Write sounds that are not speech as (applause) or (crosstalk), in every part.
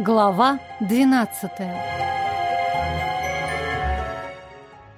Глава 12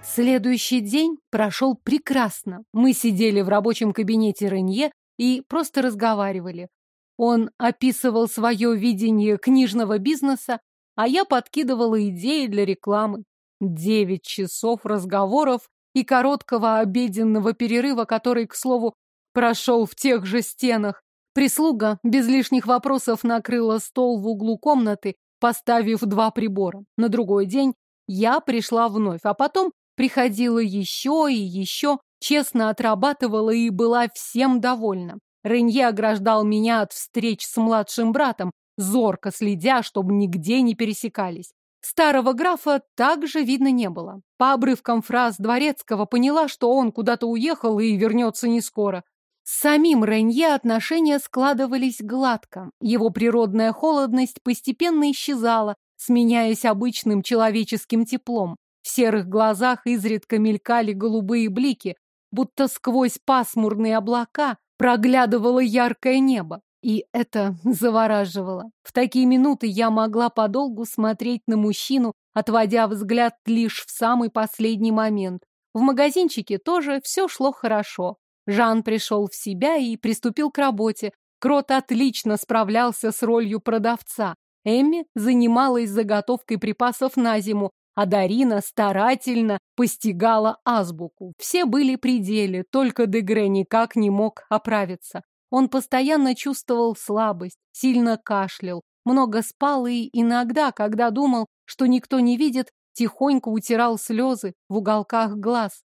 Следующий день прошел прекрасно. Мы сидели в рабочем кабинете Ренье и просто разговаривали. Он описывал свое видение книжного бизнеса, а я подкидывала идеи для рекламы. Девять часов разговоров и короткого обеденного перерыва, который, к слову, прошел в тех же стенах. Прислуга без лишних вопросов накрыла стол в углу комнаты, поставив два прибора. На другой день я пришла вновь, а потом приходила еще и еще, честно отрабатывала и была всем довольна. Ренье ограждал меня от встреч с младшим братом, зорко следя, чтобы нигде не пересекались. Старого графа также видно не было. По обрывкам фраз Дворецкого поняла, что он куда-то уехал и вернется не скоро. Самим Ренье отношения складывались гладко. Его природная холодность постепенно исчезала, сменяясь обычным человеческим теплом. В серых глазах изредка мелькали голубые блики, будто сквозь пасмурные облака проглядывало яркое небо. И это завораживало. В такие минуты я могла подолгу смотреть на мужчину, отводя взгляд лишь в самый последний момент. В магазинчике тоже все шло хорошо. Жан пришел в себя и приступил к работе. Крот отлично справлялся с ролью продавца. Эмми занималась заготовкой припасов на зиму, а Дарина старательно постигала азбуку. Все были при деле, только Дегре никак не мог оправиться. Он постоянно чувствовал слабость, сильно кашлял, много спал и иногда, когда думал, что никто не видит, тихонько утирал слезы в уголках глаз.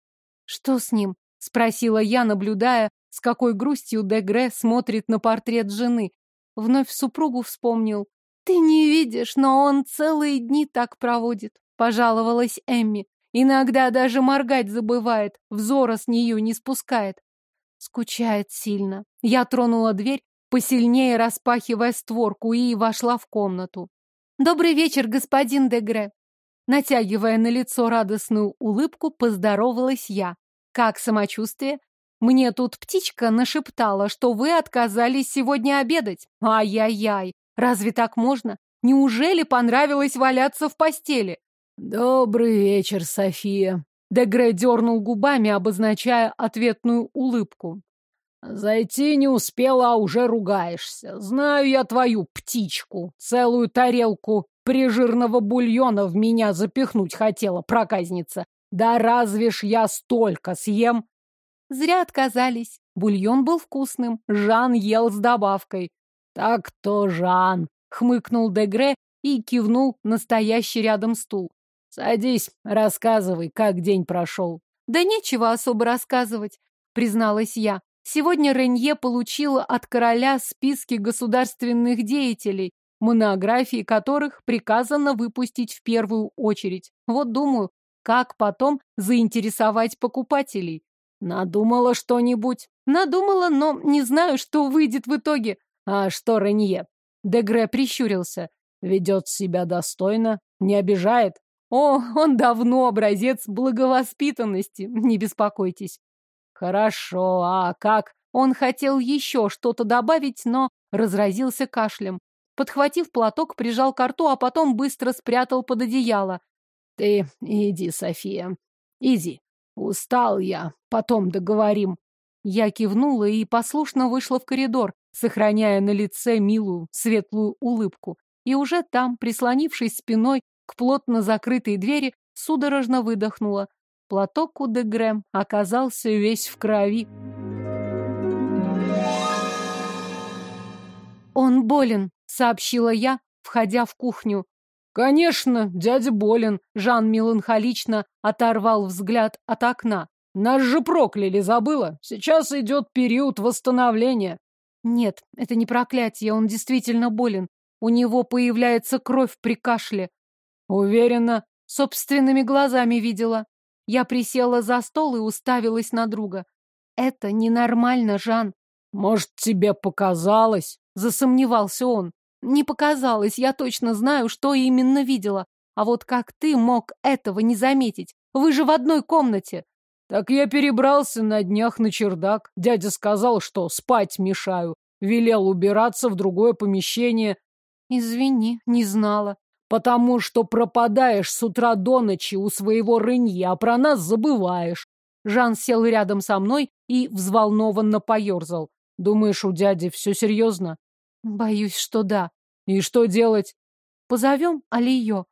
Что с ним? — спросила я, наблюдая, с какой грустью Дегре смотрит на портрет жены. Вновь супругу вспомнил. «Ты не видишь, но он целые дни так проводит», — пожаловалась Эмми. «Иногда даже моргать забывает, взора с нее не спускает». Скучает сильно. Я тронула дверь, посильнее распахивая створку, и вошла в комнату. «Добрый вечер, господин Дегре!» Натягивая на лицо радостную улыбку, поздоровалась я. Как самочувствие? Мне тут птичка нашептала, что вы отказались сегодня обедать. Ай-яй-яй, разве так можно? Неужели понравилось валяться в постели? Добрый вечер, София. Дегре дернул губами, обозначая ответную улыбку. Зайти не успела, а уже ругаешься. Знаю я твою птичку. Целую тарелку прижирного бульона в меня запихнуть хотела, проказница. Да разве ж я столько съем? Зря отказались. Бульон был вкусным. Жан ел с добавкой. Так-то Жан, хмыкнул Дегре и кивнул настоящий рядом стул. Садись, рассказывай, как день прошел. Да нечего особо рассказывать, призналась я. Сегодня Ренье получила от короля списки государственных деятелей, монографии которых приказано выпустить в первую очередь. Вот думаю, как потом заинтересовать покупателей? Надумала что-нибудь? Надумала, но не знаю, что выйдет в итоге. А что Ренье? Дегре прищурился. Ведет себя достойно, не обижает. О, он давно образец благовоспитанности, не беспокойтесь. Хорошо, а как? Он хотел еще что-то добавить, но разразился кашлем. Подхватив платок, прижал к рту, а потом быстро спрятал под одеяло. Ты иди, София, иди. Устал я, потом договорим. Я кивнула и послушно вышла в коридор, сохраняя на лице милую, светлую улыбку. И уже там, прислонившись спиной к плотно закрытой двери, судорожно выдохнула. Платок у Дегрэм оказался весь в крови. «Он болен», — сообщила я, входя в кухню. «Конечно, дядя болен», — Жан меланхолично оторвал взгляд от окна. «Нас же прокляли, забыла? Сейчас идет период восстановления». «Нет, это не проклятие, он действительно болен. У него появляется кровь при кашле». «Уверена?» Собственными глазами видела. Я присела за стол и уставилась на друга. «Это ненормально, Жан». «Может, тебе показалось?» Засомневался он. Не показалось, я точно знаю, что именно видела. А вот как ты мог этого не заметить? Вы же в одной комнате. Так я перебрался на днях на чердак. Дядя сказал, что спать мешаю. Велел убираться в другое помещение. Извини, не знала. Потому что пропадаешь с утра до ночи у своего рынья, а про нас забываешь. Жан сел рядом со мной и взволнованно поерзал. Думаешь, у дяди все серьезно? Боюсь, что да. И что делать? Позовем Алиё,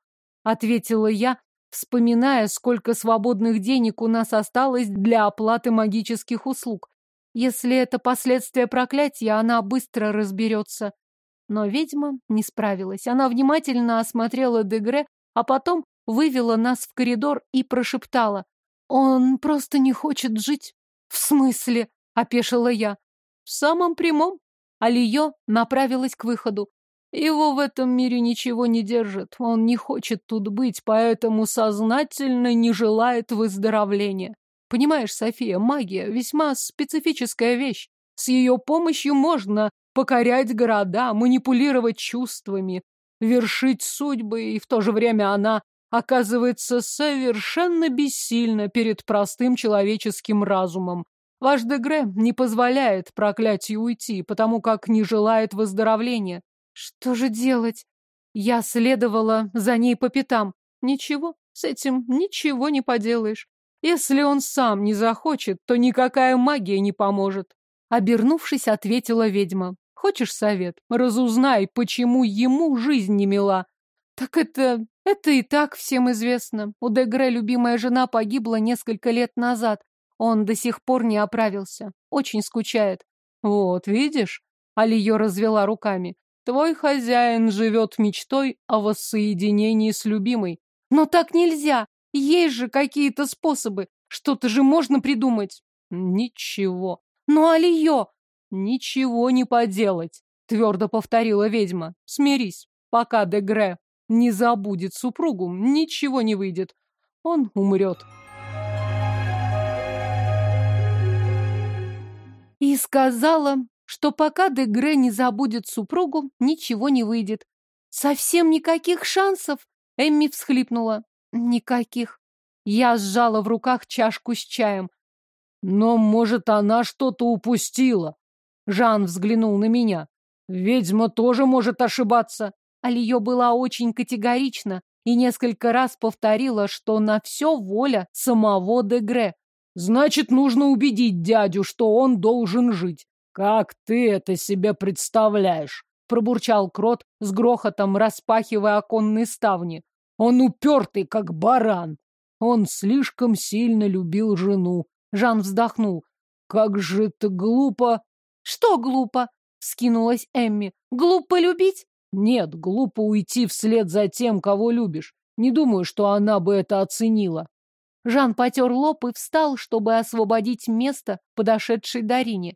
ответила я, вспоминая, сколько свободных денег у нас осталось для оплаты магических услуг. Если это последствия проклятия, она быстро разберется. Но ведьма не справилась. Она внимательно осмотрела Дегре, а потом вывела нас в коридор и прошептала. «Он просто не хочет жить». «В смысле?» — опешила я. «В самом прямом». Алиё направилась к выходу. Его в этом мире ничего не держит. Он не хочет тут быть, поэтому сознательно не желает выздоровления. Понимаешь, София, магия — весьма специфическая вещь. С ее помощью можно покорять города, манипулировать чувствами, вершить судьбы, и в то же время она оказывается совершенно бессильна перед простым человеческим разумом. Ваш Дегре не позволяет проклятию уйти, потому как не желает выздоровления. Что же делать? Я следовала за ней по пятам. Ничего, с этим ничего не поделаешь. Если он сам не захочет, то никакая магия не поможет. Обернувшись, ответила ведьма. Хочешь совет? Разузнай, почему ему жизнь не мила. Так это... это и так всем известно. У Дегре любимая жена погибла несколько лет назад. Он до сих пор не оправился. Очень скучает. Вот, видишь? Алиё развела руками. Твой хозяин живет мечтой о воссоединении с любимой. Но так нельзя. Есть же какие-то способы. Что-то же можно придумать. Ничего. Ну, Алиё, «Ничего не поделать», — твердо повторила ведьма. «Смирись, пока Дегре не забудет супругу, ничего не выйдет. Он умрет». Сказала, что пока Дегре не забудет супругу, ничего не выйдет. «Совсем никаких шансов?» — Эмми всхлипнула. «Никаких». Я сжала в руках чашку с чаем. «Но, может, она что-то упустила?» Жан взглянул на меня. Ведьма тоже может ошибаться. Алиё была очень категорична и несколько раз повторила, что на все воля самого Дегре. Значит, нужно убедить дядю, что он должен жить. Как ты это себе представляешь? Пробурчал Крот с грохотом, распахивая оконные ставни. Он упертый, как баран. Он слишком сильно любил жену. Жан вздохнул. Как же это глупо «Что глупо?» — скинулась Эмми. «Глупо любить?» «Нет, глупо уйти вслед за тем, кого любишь. Не думаю, что она бы это оценила». Жан потер лоб и встал, чтобы освободить место подошедшей Дарине.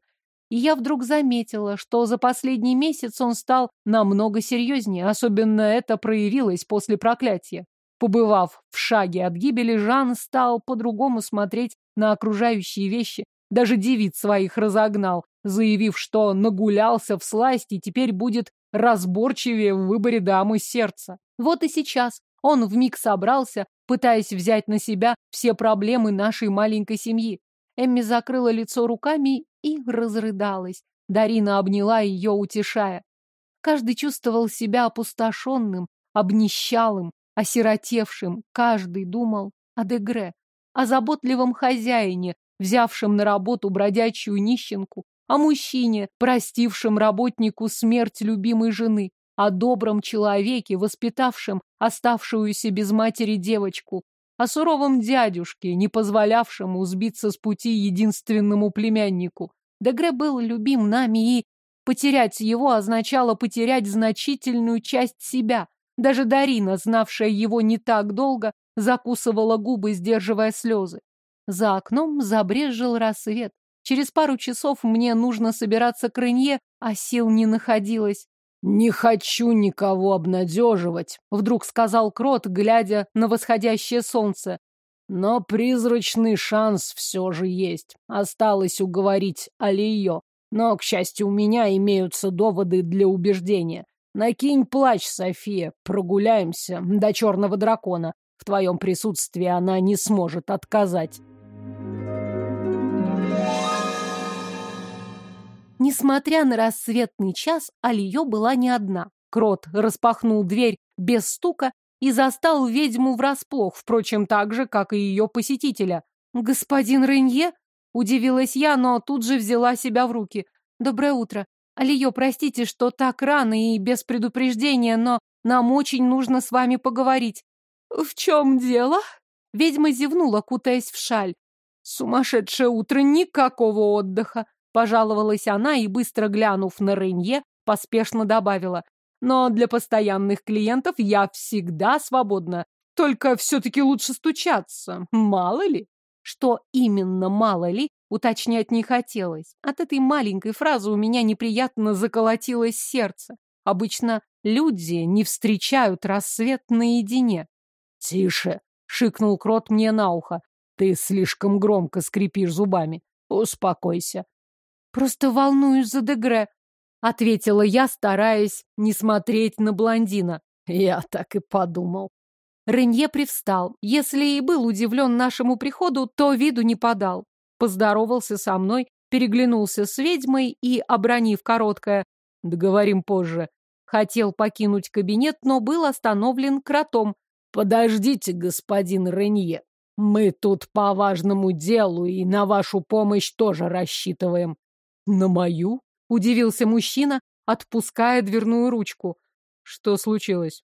И я вдруг заметила, что за последний месяц он стал намного серьезнее, особенно это проявилось после проклятия. Побывав в шаге от гибели, Жан стал по-другому смотреть на окружающие вещи, даже девиц своих разогнал, заявив, что нагулялся в сласть и теперь будет разборчивее в выборе дамы сердца. Вот и сейчас он вмиг собрался, пытаясь взять на себя все проблемы нашей маленькой семьи. Эмми закрыла лицо руками и разрыдалась. Дарина обняла ее, утешая. Каждый чувствовал себя опустошенным, обнищалым, осиротевшим. Каждый думал о Дегре, о заботливом хозяине, взявшем на работу бродячую нищенку, о мужчине, простившем работнику смерть любимой жены, о добром человеке, воспитавшем оставшуюся без матери девочку, о суровом дядюшке, не позволявшему сбиться с пути единственному племяннику. Дегре был любим нами, и потерять его означало потерять значительную часть себя. Даже Дарина, знавшая его не так долго, закусывала губы, сдерживая слезы. За окном забрезжил рассвет. Через пару часов мне нужно собираться к Рынье, а сил не находилось. «Не хочу никого обнадеживать», — вдруг сказал Крот, глядя на восходящее солнце. «Но призрачный шанс все же есть. Осталось уговорить Алиё. Но, к счастью, у меня имеются доводы для убеждения. Накинь плащ, София, прогуляемся до черного дракона. В твоем присутствии она не сможет отказать». Несмотря на рассветный час, Алиё была не одна. Крот распахнул дверь без стука и застал ведьму врасплох, впрочем, так же, как и ее посетителя. «Господин Ренье?» — удивилась я, но тут же взяла себя в руки. «Доброе утро. Алиё, простите, что так рано и без предупреждения, но нам очень нужно с вами поговорить». «В чем дело?» Ведьма зевнула, кутаясь в шаль. «Сумасшедшее утро, никакого отдыха!» Пожаловалась она и, быстро глянув на Ренье, поспешно добавила. «Но для постоянных клиентов я всегда свободна. Только все-таки лучше стучаться, мало ли». Что именно мало ли, уточнять не хотелось. От этой маленькой фразы у меня неприятно заколотилось сердце. Обычно люди не встречают рассвет наедине. «Тише!» — шикнул Крот мне на ухо. «Ты слишком громко скрипишь зубами. Успокойся». «Просто волнуюсь за Дегре», — ответила я, стараясь не смотреть на блондина. Я так и подумал. Ренье привстал. Если и был удивлен нашему приходу, то виду не подал. Поздоровался со мной, переглянулся с ведьмой и, обронив короткое «договорим позже», хотел покинуть кабинет, но был остановлен кротом. «Подождите, господин Ренье, мы тут по важному делу и на вашу помощь тоже рассчитываем». «На мою?» — удивился мужчина, отпуская дверную ручку. «Что случилось?»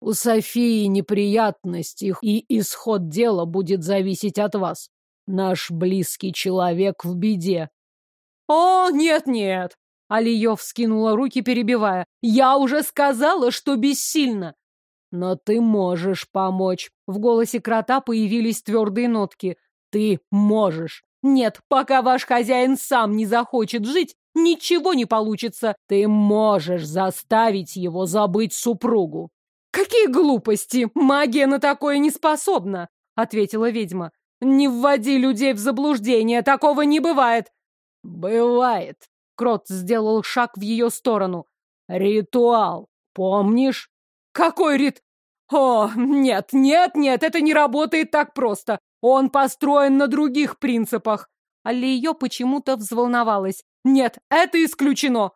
У Софии неприятности, и исход дела будет зависеть от вас. Наш близкий человек в беде. О, нет-нет! Алиев скинула руки, перебивая. Я уже сказала, что бессильно. Но ты можешь помочь. В голосе крота появились твердые нотки. Ты можешь. Нет, пока ваш хозяин сам не захочет жить, ничего не получится. Ты можешь заставить его забыть супругу. «Какие глупости! Магия на такое не способна!» — ответила ведьма. «Не вводи людей в заблуждение, такого не бывает!» «Бывает!» — Крот сделал шаг в ее сторону. «Ритуал, помнишь?» «Какой рит...» «О, нет, нет, нет, это не работает так просто. Он построен на других принципах». Алли ее почему-то взволновалась. «Нет, это исключено!»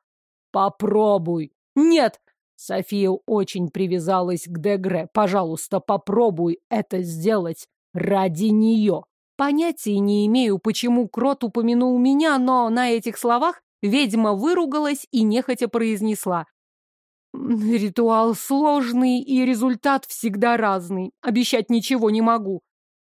«Попробуй!» «Нет, София очень привязалась к Дегре. Пожалуйста, попробуй это сделать ради нее. Понятия не имею, почему Крот упомянул меня, но на этих словах ведьма выругалась и нехотя произнесла. Ритуал сложный, и результат всегда разный. Обещать ничего не могу.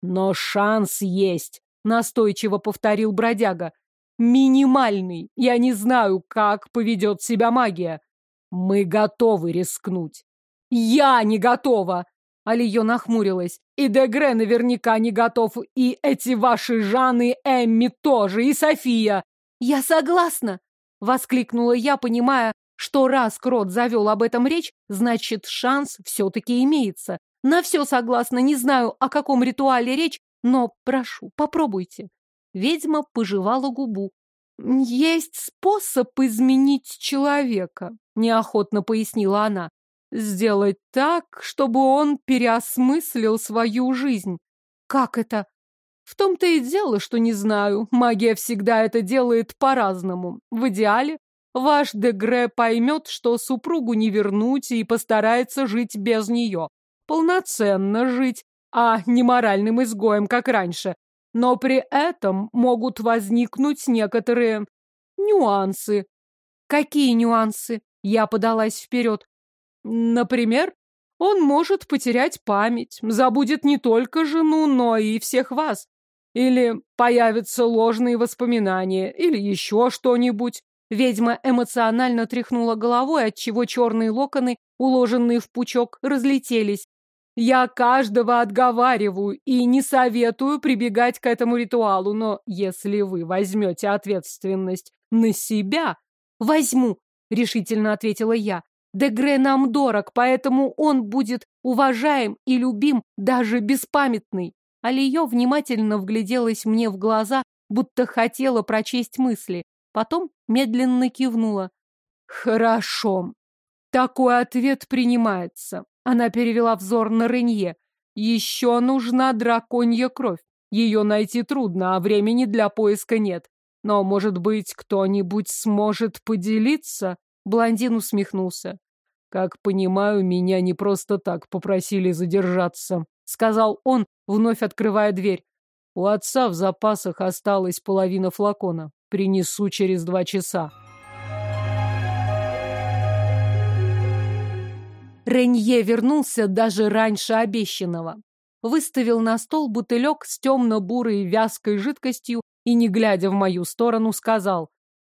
Но шанс есть, настойчиво повторил бродяга. Минимальный. Я не знаю, как поведет себя магия. Мы готовы рискнуть. Я не готова! Алиё нахмурилась. И Дегре наверняка не готов, и эти ваши Жанны, Эмми тоже, и София. Я согласна! Воскликнула я, понимая, что раз Крот завел об этом речь, значит, шанс все-таки имеется. На все согласна, не знаю, о каком ритуале речь, но прошу, попробуйте. Ведьма пожевала губу. Есть способ изменить человека неохотно пояснила она. Сделать так, чтобы он переосмыслил свою жизнь. Как это? В том-то и дело, что не знаю. Магия всегда это делает по-разному. В идеале ваш Дегре поймет, что супругу не вернуть и постарается жить без нее. Полноценно жить, а не моральным изгоем, как раньше. Но при этом могут возникнуть некоторые нюансы. Какие нюансы? Я подалась вперед. Например, он может потерять память, забудет не только жену, но и всех вас. Или появятся ложные воспоминания, или еще что-нибудь. Ведьма эмоционально тряхнула головой, отчего черные локоны, уложенные в пучок, разлетелись. Я каждого отговариваю и не советую прибегать к этому ритуалу, но если вы возьмете ответственность на себя, возьму, решительно ответила я. Дегре нам дорог, поэтому он будет уважаем и любим, даже беспамятный. Алиё внимательно вгляделась мне в глаза, будто хотела прочесть мысли. Потом медленно кивнула. Хорошо. Такой ответ принимается. Она перевела взор на Ренье. Еще нужна драконья кровь. Ее найти трудно, а времени для поиска нет. Но, может быть, кто-нибудь сможет поделиться? Блондин усмехнулся. Как понимаю, меня не просто так попросили задержаться, сказал он, вновь открывая дверь. У отца в запасах осталась половина флакона. Принесу через два часа. Ренье вернулся даже раньше обещанного. Выставил на стол бутылек с темно-бурой вязкой жидкостью и, не глядя в мою сторону, сказал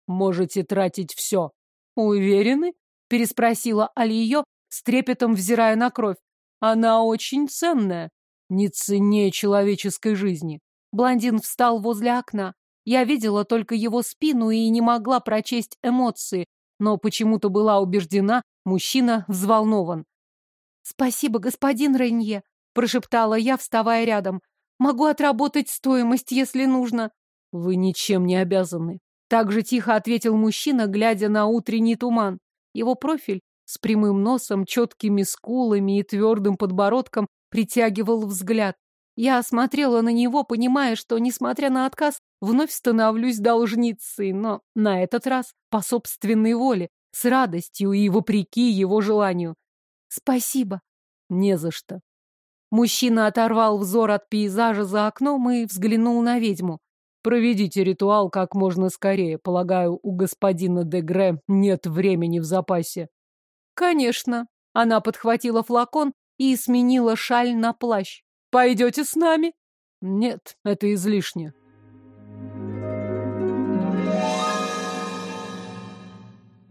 «Можете тратить все». «Уверены?» — переспросила Алиё, с трепетом взирая на кровь. «Она очень ценная, не ценнее человеческой жизни». Блондин встал возле окна. Я видела только его спину и не могла прочесть эмоции, но почему-то была убеждена, мужчина взволнован. «Спасибо, господин Ренье», — прошептала я, вставая рядом. «Могу отработать стоимость, если нужно». «Вы ничем не обязаны», — так же тихо ответил мужчина, глядя на утренний туман. Его профиль с прямым носом, четкими скулами и твердым подбородком притягивал взгляд. Я осмотрела на него, понимая, что, несмотря на отказ, вновь становлюсь должницей, но на этот раз по собственной воле, с радостью и вопреки его желанию. Спасибо. Не за что. Мужчина оторвал взор от пейзажа за окном и взглянул на ведьму. Проведите ритуал как можно скорее. Полагаю, у господина Дегре нет времени в запасе. Конечно. Она подхватила флакон и сменила шаль на плащ. Пойдете с нами? Нет, это излишне.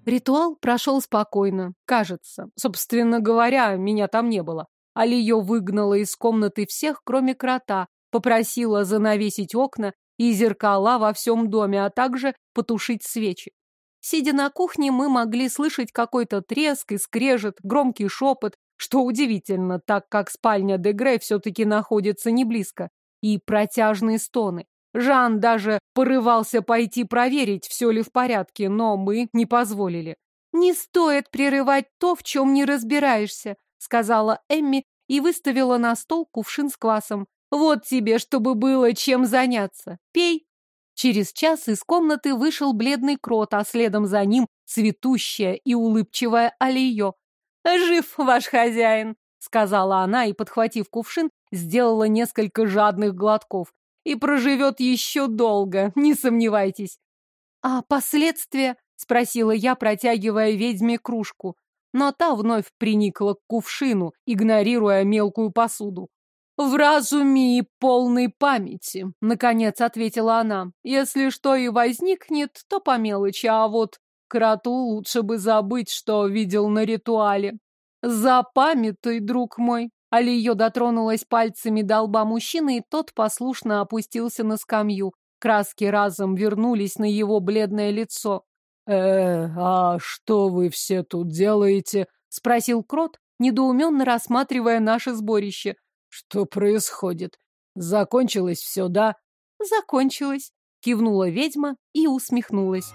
Ритуал прошел спокойно, кажется. Собственно говоря, меня там не было. Алиё выгнала из комнаты всех, кроме крота, попросила занавесить окна и зеркала во всем доме, а также потушить свечи. Сидя на кухне, мы могли слышать какой-то треск и скрежет, громкий шепот, что удивительно, так как спальня Дегре все-таки находится не близко, и протяжные стоны. Жан даже порывался пойти проверить, все ли в порядке, но мы не позволили. «Не стоит прерывать то, в чем не разбираешься», сказала Эмми и выставила на стол кувшин с квасом. «Вот тебе, чтобы было чем заняться. Пей». Через час из комнаты вышел бледный крот, а следом за ним цветущая и улыбчивая Алиё. «Жив ваш хозяин», — сказала она и, подхватив кувшин, сделала несколько жадных глотков и проживет еще долго, не сомневайтесь. А последствия? Спросила я, протягивая ведьме кружку. Но та вновь приникла к кувшину, игнорируя мелкую посуду. «В разуме и полной памяти», — наконец ответила она. «Если что и возникнет, то по мелочи, а вот кроту лучше бы забыть, что видел на ритуале. Запамятай, друг мой, Алиё дотронулась пальцами до лба мужчины, и тот послушно опустился на скамью. Краски разом вернулись на его бледное лицо. «Э, а что вы все тут делаете?» — спросил Крот, недоуменно рассматривая наше сборище. «Что происходит? Закончилось все, да?» «Закончилось», — кивнула ведьма и усмехнулась.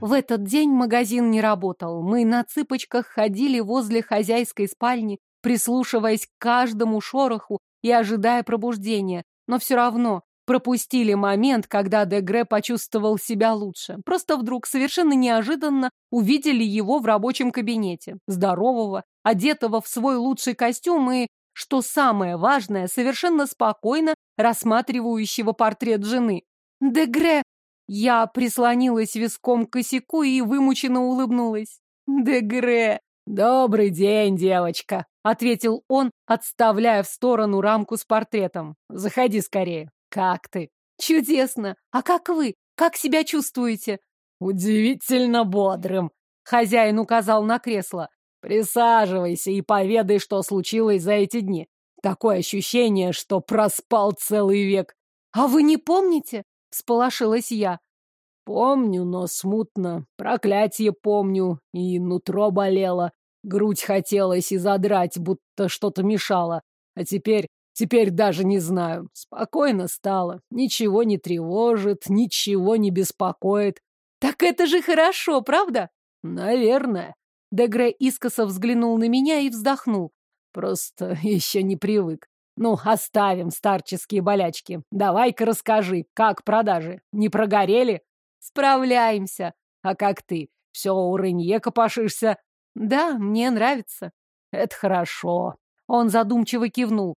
В этот день магазин не работал. Мы на цыпочках ходили возле хозяйской спальни, прислушиваясь к каждому шороху и ожидая пробуждения. Но все равно пропустили момент, когда Дегре почувствовал себя лучше. Просто вдруг, совершенно неожиданно, увидели его в рабочем кабинете. Здорового, одетого в свой лучший костюм и, что самое важное, совершенно спокойно рассматривающего портрет жены. «Дегре!» Я прислонилась виском к косяку и вымученно улыбнулась. «Дегре!» «Добрый день, девочка!» — ответил он, отставляя в сторону рамку с портретом. «Заходи скорее. Как ты?» «Чудесно! А как вы? Как себя чувствуете?» «Удивительно бодрым!» — хозяин указал на кресло. «Присаживайся и поведай, что случилось за эти дни. Такое ощущение, что проспал целый век». «А вы не помните?» Сполошилась я. Помню, но смутно. Проклятие помню. И нутро болело. Грудь хотелось и задрать, будто что-то мешало. А теперь, теперь даже не знаю. Спокойно стало. Ничего не тревожит, ничего не беспокоит. Так это же хорошо, правда? Наверное. Дегре искоса взглянул на меня и вздохнул. Просто (laughs) еще не привык. Ну, оставим старческие болячки. Давай-ка расскажи, как продажи? Не прогорели? Справляемся, А как ты? Все у Ренье копошишься? Да, мне нравится. Это хорошо. Он задумчиво кивнул.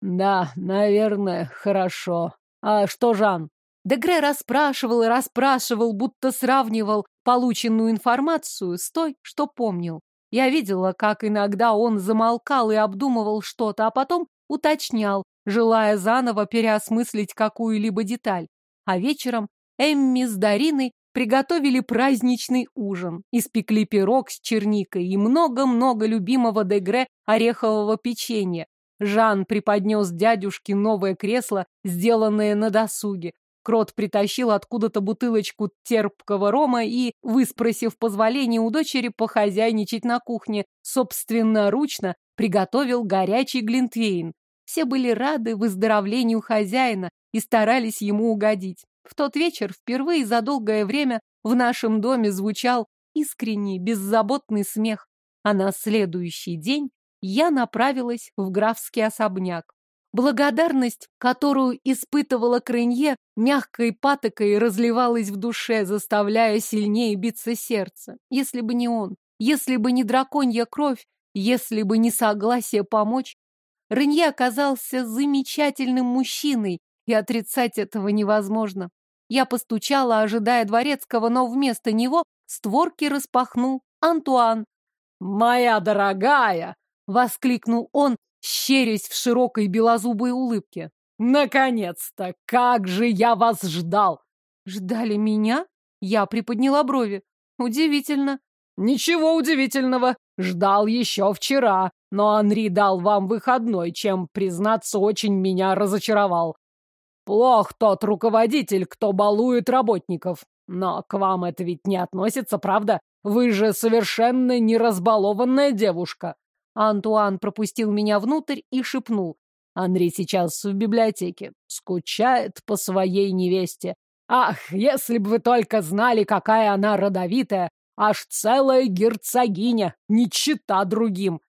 Да, наверное, хорошо. А что Жан? Дегре расспрашивал и расспрашивал, будто сравнивал полученную информацию с той, что помнил. Я видела, как иногда он замолкал и обдумывал что-то, а потом уточнял, желая заново переосмыслить какую-либо деталь. А вечером Эмми с Дариной приготовили праздничный ужин, испекли пирог с черникой и много-много любимого Дегре орехового печенья. Жан преподнес дядюшке новое кресло, сделанное на досуге. Крот притащил откуда-то бутылочку терпкого рома и, выспросив позволение у дочери похозяйничать на кухне, собственноручно приготовил горячий глинтвейн. Все были рады выздоровлению хозяина и старались ему угодить. В тот вечер впервые за долгое время в нашем доме звучал искренний, беззаботный смех, а на следующий день я направилась в графский особняк. Благодарность, которую испытывала Крынье, мягкой патокой разливалась в душе, заставляя сильнее биться сердце. Если бы не он, если бы не драконья кровь, если бы не согласие помочь, Рынье оказался замечательным мужчиной, и отрицать этого невозможно. Я постучала, ожидая дворецкого, но вместо него створки распахнул Антуан. «Моя дорогая!» — воскликнул он, щерясь в широкой белозубой улыбке. «Наконец-то! Как же я вас ждал!» «Ждали меня?» Я приподняла брови. «Удивительно». «Ничего удивительного. Ждал еще вчера, но Анри дал вам выходной, чем, признаться, очень меня разочаровал. Плох тот руководитель, кто балует работников. Но к вам это ведь не относится, правда? Вы же совершенно неразбалованная девушка. Антуан пропустил меня внутрь и шепнул. Анри сейчас в библиотеке. Скучает по своей невесте. Ах, если бы вы только знали, какая она родовитая. Аж целая герцогиня, не чита другим.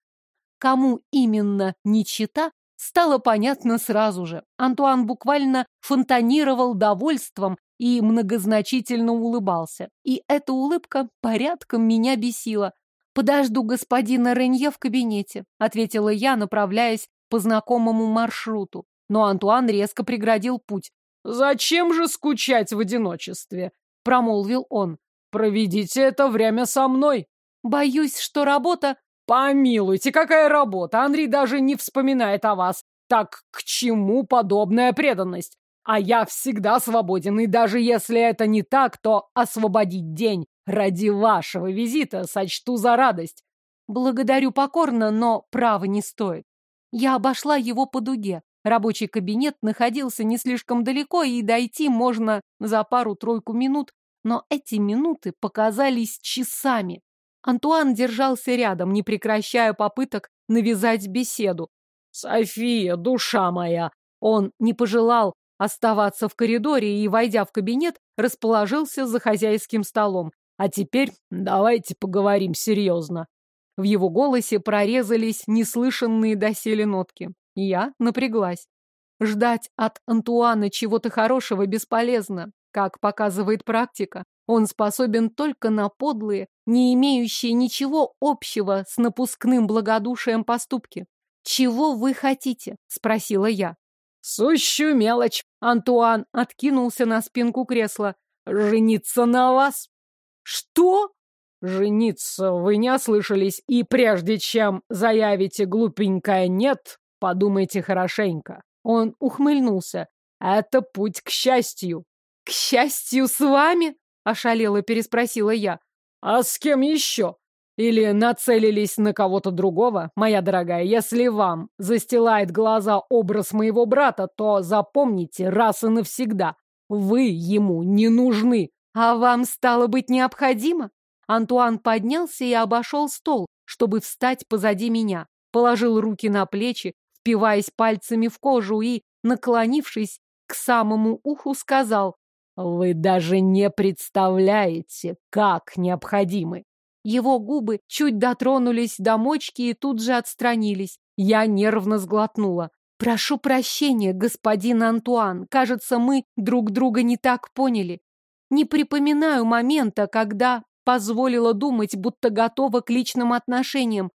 Кому именно не чита, стало понятно сразу же. Антуан буквально фонтанировал довольством и многозначительно улыбался. И эта улыбка порядком меня бесила. «Подожду господина Ренье в кабинете», — ответила я, направляясь по знакомому маршруту. Но Антуан резко преградил путь. «Зачем же скучать в одиночестве?» — промолвил он. «Проведите это время со мной». «Боюсь, что работа...» Помилуйте, какая работа! Андрей даже не вспоминает о вас. Так к чему подобная преданность? А я всегда свободен, и даже если это не так, то освободить день ради вашего визита сочту за радость. Благодарю покорно, но права не стоит. Я обошла его по дуге. Рабочий кабинет находился не слишком далеко, и дойти можно за пару-тройку минут, но эти минуты показались часами. Антуан держался рядом, не прекращая попыток навязать беседу. «София, душа моя!» Он не пожелал оставаться в коридоре и, войдя в кабинет, расположился за хозяйским столом. «А теперь давайте поговорим серьезно». В его голосе прорезались неслышанные доселе нотки. Я напряглась. Ждать от Антуана чего-то хорошего бесполезно, как показывает практика. Он способен только на подлые, не имеющие ничего общего с напускным благодушием поступки. «Чего вы хотите?» — спросила я. «Сущую мелочь!» — Антуан откинулся на спинку кресла. «Жениться на вас!» «Что?» «Жениться, вы не ослышались, и прежде чем заявите глупенькое «нет», подумайте хорошенько». Он ухмыльнулся. «Это путь к счастью». «К счастью с вами?» — ошалела переспросила я. «А с кем еще? Или нацелились на кого-то другого? Моя дорогая, если вам застилает глаза образ моего брата, то запомните раз и навсегда, вы ему не нужны». «А вам стало быть необходимо?» Антуан поднялся и обошел стол, чтобы встать позади меня. Положил руки на плечи, впиваясь пальцами в кожу и, наклонившись к самому уху, сказал вы даже не представляете, как необходимы. Его губы чуть дотронулись до мочки и тут же отстранились. Я нервно сглотнула. Прошу прощения, господин Антуан. Кажется, мы друг друга не так поняли. Не припоминаю момента, когда позволила думать, будто готова к личным отношениям.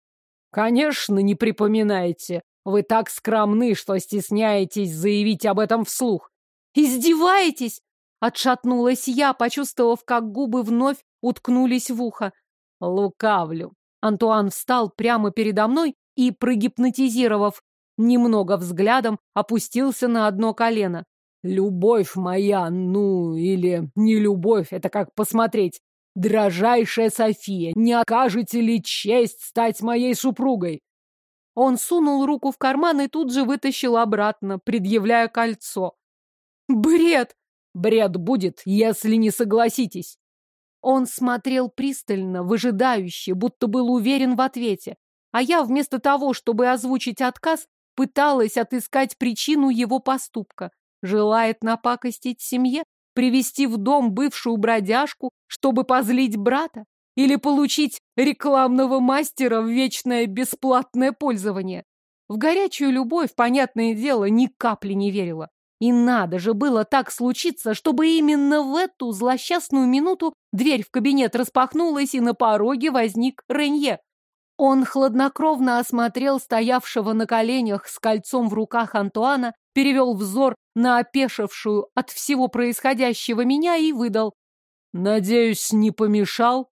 Конечно, не припоминаете. Вы так скромны, что стесняетесь заявить об этом вслух. Издеваетесь? Отшатнулась я, почувствовав, как губы вновь уткнулись в ухо. Лукавлю. Антуан встал прямо передо мной и, прогипнотизировав немного взглядом, опустился на одно колено. Любовь моя, ну, или не любовь, это как посмотреть. Дрожайшая София, не окажете ли честь стать моей супругой? Он сунул руку в карман и тут же вытащил обратно, предъявляя кольцо. Бред! Бред будет, если не согласитесь. Он смотрел пристально, выжидающе, будто был уверен в ответе. А я вместо того, чтобы озвучить отказ, пыталась отыскать причину его поступка. Желает напакостить семье? Привести в дом бывшую бродяжку, чтобы позлить брата? Или получить рекламного мастера в вечное бесплатное пользование? В горячую любовь, понятное дело, ни капли не верила. И надо же было так случиться, чтобы именно в эту злосчастную минуту дверь в кабинет распахнулась, и на пороге возник Ренье. Он хладнокровно осмотрел стоявшего на коленях с кольцом в руках Антуана, перевел взор на опешившую от всего происходящего меня и выдал. «Надеюсь, не помешал?»